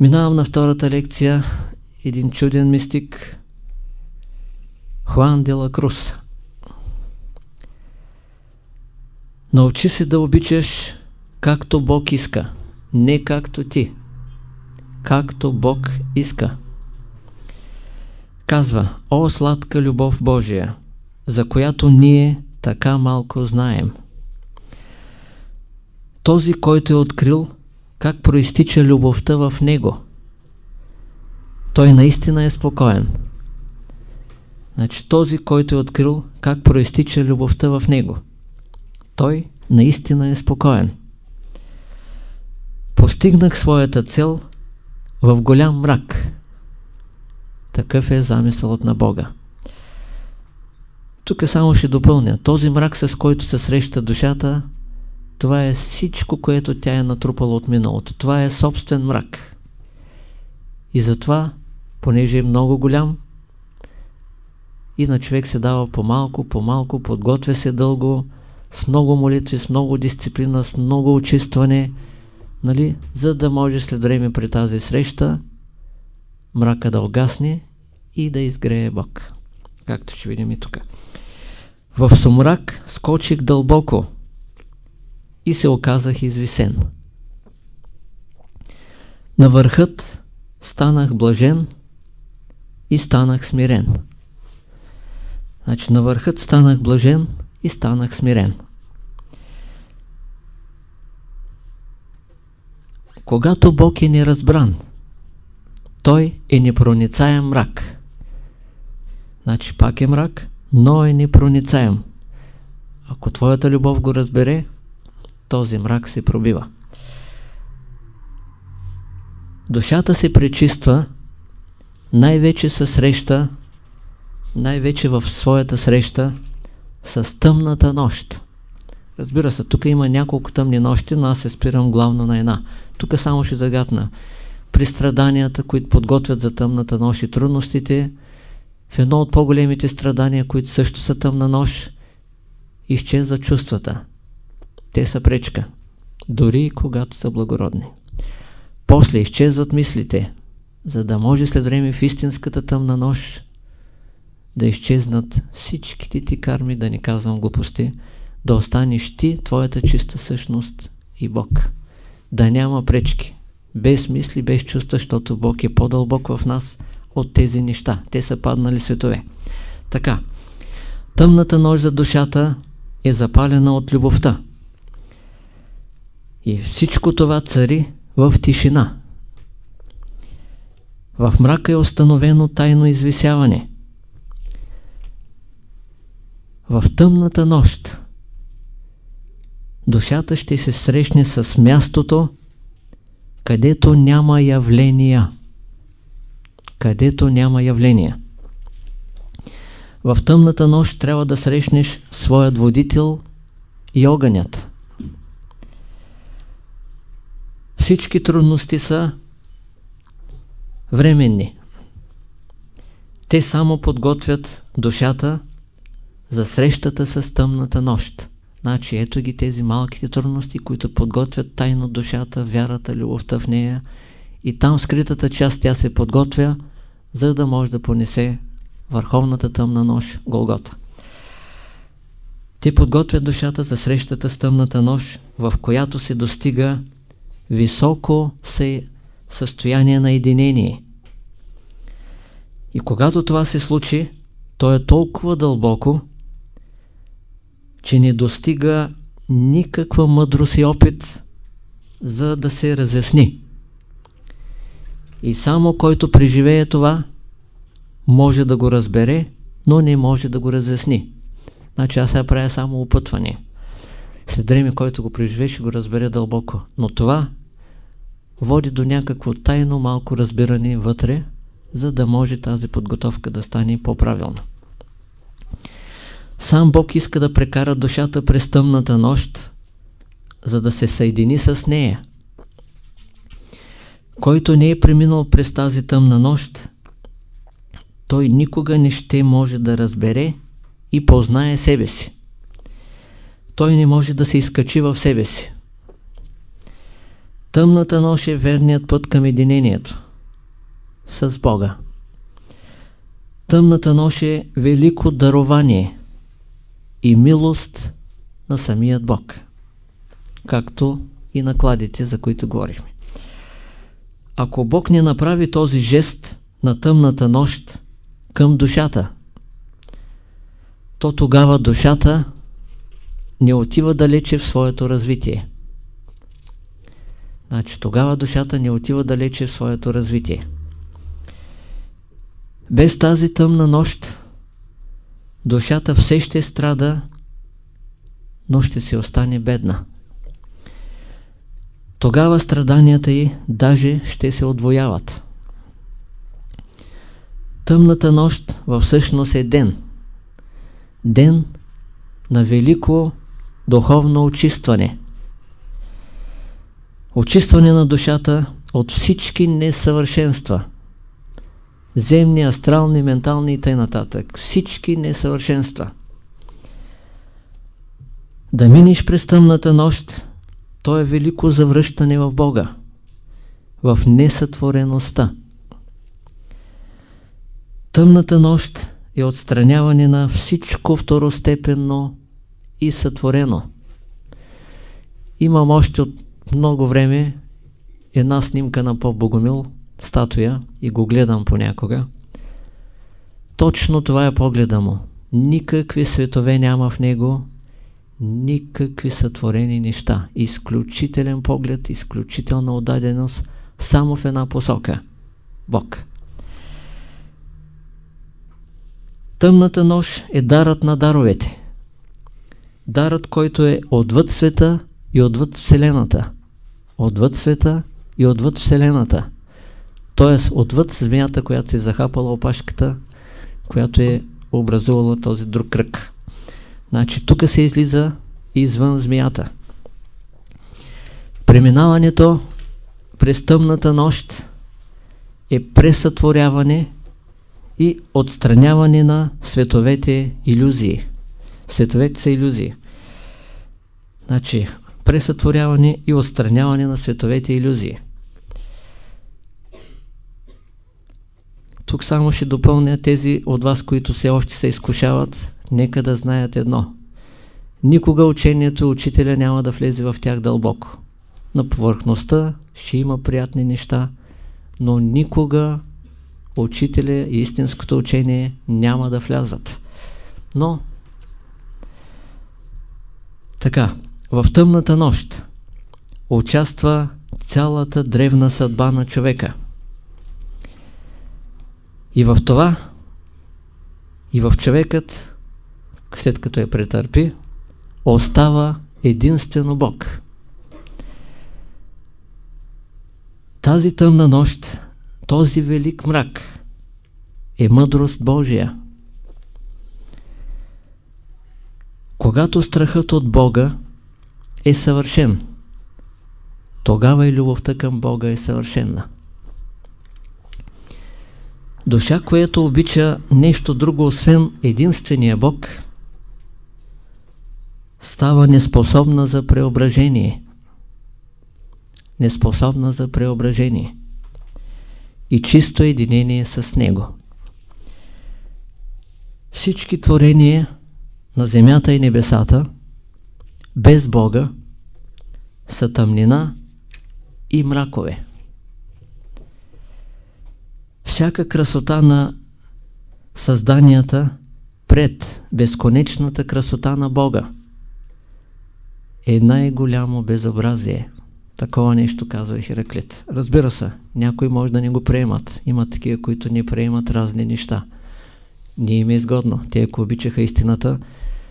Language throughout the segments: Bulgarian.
Минавам на втората лекция. Един чуден мистик. Хуан де ла Крус. Научи се да обичаш както Бог иска, не както ти. Както Бог иска. Казва, о сладка любов Божия, за която ние така малко знаем. Този, който е открил как проистича любовта в него, той наистина е спокоен. Значи този, който е открил как проистича любовта в него, той наистина е спокоен. Постигнах своята цел в голям мрак. Такъв е замисълът на Бога. Тук само ще допълня. Този мрак, с който се среща душата, това е всичко, което тя е натрупала от миналото. Това е собствен мрак. И затова, понеже е много голям, и на човек се дава по-малко, по-малко, подготвя се дълго, с много молитви, с много дисциплина, с много очистване, нали, за да може след време при тази среща мрака да огасне и да изгрее Бог. Както ще видим и тук. В сумрак скочих дълбоко и се оказах извисен. На върхът станах блажен и станах смирен. Значи на върхът станах блажен и станах смирен. Когато Бог е неразбран, той е непроницаем мрак. Значи пак е мрак, но е непроницаем. Ако твоята любов го разбере, този мрак се пробива. Душата се пречиства най-вече със среща, най-вече в своята среща с тъмната нощ. Разбира се, тук има няколко тъмни нощи, но аз се спирам главно на една. Тук само ще загадна. При страданията, които подготвят за тъмната нощ и трудностите, в едно от по-големите страдания, които също са тъмна нощ, изчезват чувствата. Те са пречка, дори и когато са благородни. После изчезват мислите, за да може след време в истинската тъмна нощ да изчезнат всичките ти карми, да не казвам глупости, да останеш ти, твоята чиста същност и Бог. Да няма пречки, без мисли, без чувства, защото Бог е по-дълбок в нас от тези неща. Те са паднали светове. Така, тъмната нощ за душата е запалена от любовта. И всичко това цари в тишина. В мрака е установено тайно извисяване. В тъмната нощ душата ще се срещне с мястото, където няма явления. Където няма явления. В тъмната нощ трябва да срещнеш своят водител и огънят. Всички трудности са временни. Те само подготвят душата за срещата с тъмната нощ. Значи ето ги тези малките трудности, които подготвят тайно душата, вярата, любовта в нея и там скритата част тя се подготвя, за да може да понесе върховната тъмна нощ Голгота. Те подготвят душата за срещата с тъмната нощ, в която се достига високо състояние на единение. И когато това се случи, то е толкова дълбоко, че не достига никаква мъдрост и опит, за да се разясни. И само който преживее това, може да го разбере, но не може да го разясни. Значи аз сега правя само опътване. След време, който го преживее, ще го разбере дълбоко. Но това води до някакво тайно малко разбиране вътре, за да може тази подготовка да стане по-правилна. Сам Бог иска да прекара душата през тъмната нощ, за да се съедини с нея. Който не е преминал през тази тъмна нощ, той никога не ще може да разбере и познае себе си. Той не може да се изкачи в себе си. Тъмната нощ е верният път към единението с Бога. Тъмната нощ е велико дарование и милост на самият Бог, както и накладите, за които говорихме. Ако Бог не направи този жест на тъмната нощ към душата, то тогава душата не отива далече в своето развитие. Значи тогава душата не отива далече в своето развитие. Без тази тъмна нощ душата все ще страда, но ще се остане бедна. Тогава страданията й даже ще се отвояват. Тъмната нощ във всъщност е ден. Ден на велико духовно очистване. Очистване на душата от всички несъвършенства. Земни, астрални, ментални и т.н. Всички несъвършенства. Да миниш през тъмната нощ, то е велико завръщане в Бога, в несътвореността. Тъмната нощ е отстраняване на всичко второстепенно и сътворено. Имам още от много време една снимка на Поп Богомил, статуя, и го гледам понякога. Точно това е погледа му. Никакви светове няма в него, никакви сътворени неща. Изключителен поглед, изключителна отдаденост, само в една посока. Бог. Тъмната нощ е дарът на даровете. Дарът, който е отвъд света и отвъд Вселената. Отвъд света и отвъд Вселената. Тоест, отвъд змията, която е захапала опашката, която е образувала този друг кръг. Значи, тук се излиза извън змията. Преминаването през тъмната нощ е пресътворяване и отстраняване на световете иллюзии. Световете са иллюзии. Значи, пресътворяване и отстраняване на световете иллюзии. Тук само ще допълня тези от вас, които все още се изкушават, нека да знаят едно. Никога учението учителя няма да влезе в тях дълбоко. На повърхността ще има приятни неща, но никога учителя и истинското учение няма да влязат. Но, така, в тъмната нощ участва цялата древна съдба на човека. И в това, и в човекът, след като я претърпи, остава единствено Бог. Тази тъмна нощ, този велик мрак е мъдрост Божия. Когато страхът от Бога е съвършен, тогава и любовта към Бога е съвършена. Душа, която обича нещо друго, освен единствения Бог, става неспособна за преображение. Неспособна за преображение. И чисто единение с Него. Всички творения на земята и небесата без Бога са тъмнина и мракове. Всяка красота на създанията пред безконечната красота на Бога е най-голямо безобразие. Такова нещо казва Хераклит. Разбира се, някои може да не го приемат. Има такива, които не приемат разни неща. Не им е изгодно. Те, ако обичаха истината,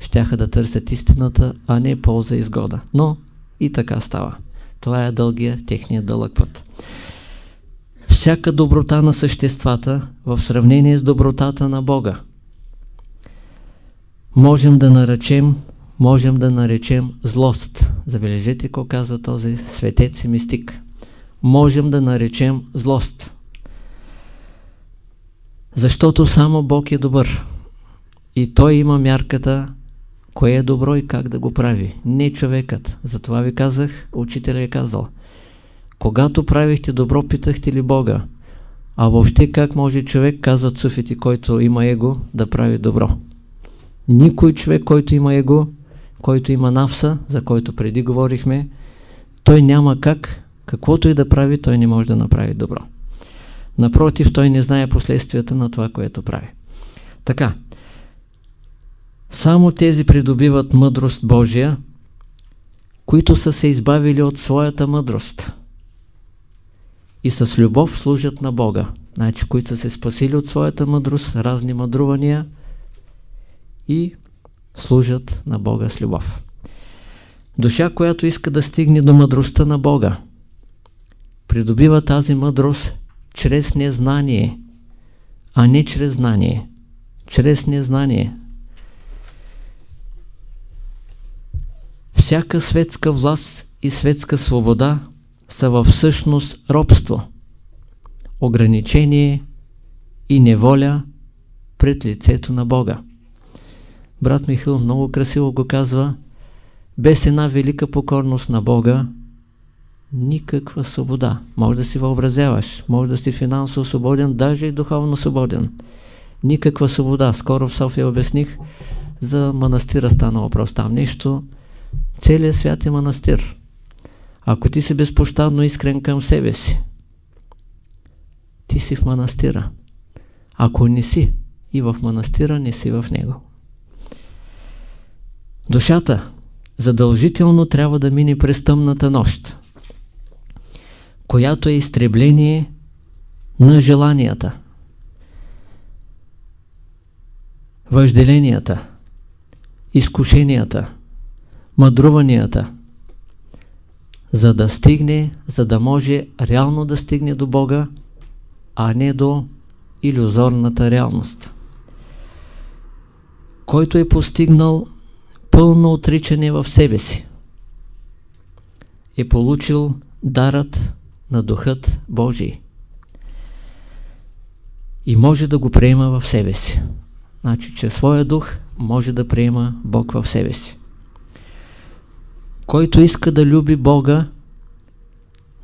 щяха да търсят истината, а не полза и изгода. Но и така става. Това е дългия, техния дълъг път. Всяка доброта на съществата в сравнение с добротата на Бога можем да наречем можем да наречем злост. Забележете какво казва този светец и мистик. Можем да наречем злост. Защото само Бог е добър. И Той има мярката кое е добро и как да го прави. Не човекът. Затова ви казах, учителя е казал. Когато правихте добро, питахте ли Бога? А въобще как може човек, казват суфите, който има его, да прави добро? Никой човек, който има его, който има навса, за който преди говорихме, той няма как, каквото и да прави, той не може да направи добро. Напротив, той не знае последствията на това, което прави. Така, само тези придобиват мъдрост Божия, които са се избавили от своята мъдрост и с любов служат на Бога. Значи, които са се спасили от своята мъдрост, разни мъдрувания и служат на Бога с любов. Душа, която иска да стигне до мъдростта на Бога, придобива тази мъдрост чрез незнание, а не чрез знание. Чрез незнание. Всяка светска власт и светска свобода са във всъщност робство, ограничение и неволя пред лицето на Бога. Брат Михаил много красиво го казва, без една велика покорност на Бога, никаква свобода. Може да си въобразяваш, може да си финансово свободен, даже и духовно свободен. Никаква свобода. Скоро в София обясних за манастира стана въпрос. Там нещо, целият свят е манастир. Ако ти си безпощадно искрен към себе си, ти си в манастира. Ако не си и в манастира, не си в него. Душата задължително трябва да мине през тъмната нощ, която е изтребление на желанията, въжделенията, изкушенията, мъдруванията, за да стигне, за да може реално да стигне до Бога, а не до иллюзорната реалност. Който е постигнал пълно отричане в себе си, е получил дарът на Духът Божий и може да го приема в себе си. Значи, че своя дух може да приема Бог в себе си който иска да люби Бога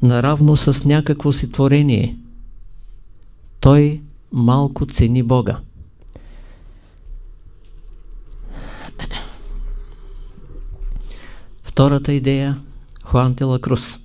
наравно с някакво си творение, той малко цени Бога. Втората идея Хуан де Лакрус